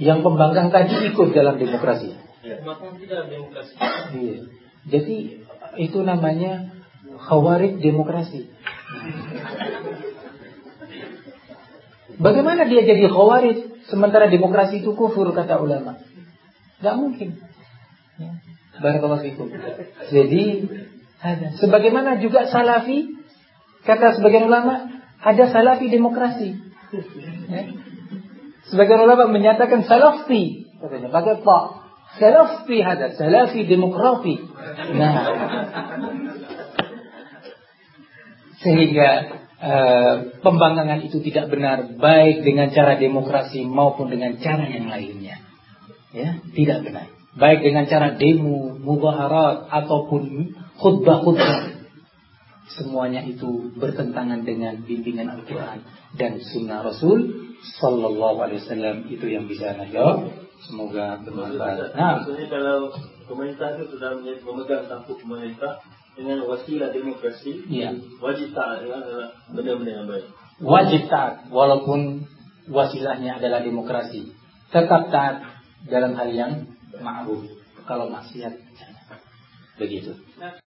Yang pembangkang tadi ikut dalam demokrasi. Ya, tidak demokrasi. Iya. Jadi itu namanya khawarij demokrasi. Bagaimana dia jadi khawarij sementara demokrasi itu kufur kata ulama? Tidak mungkin. Ya. Barakallahu fikum. Jadi ada. Sebagaimana juga salafi kata sebagian ulama ada salafi demokrasi. Ya. Sebagian ulama menyatakan salafi katanya pakai pak. Salafi ada salafi demokrasi. Nah. Sehingga uh, pembangkangan itu tidak benar baik dengan cara demokrasi maupun dengan cara yang lainnya. Ya, tidak benar. Baik dengan cara demo, mubaharat ataupun khutbah-khutbah. Semuanya itu bertentangan dengan bimbingan Al-Quran dan Sunnah Rasul Sallallahu Alaihi Wasallam itu yang bisa jawab. Semoga bermanfaat. Nah, maksudnya kalau pemerintah itu sudah memegang tampuk pemerintah, dengan wasilah demokrasi, ya. wajib taat adalah benar-benar yang baik. Wajib taat, walaupun wasilahnya adalah demokrasi. Tetap taat dalam hal yang ma'ruf. Kalau maksiat, begitu.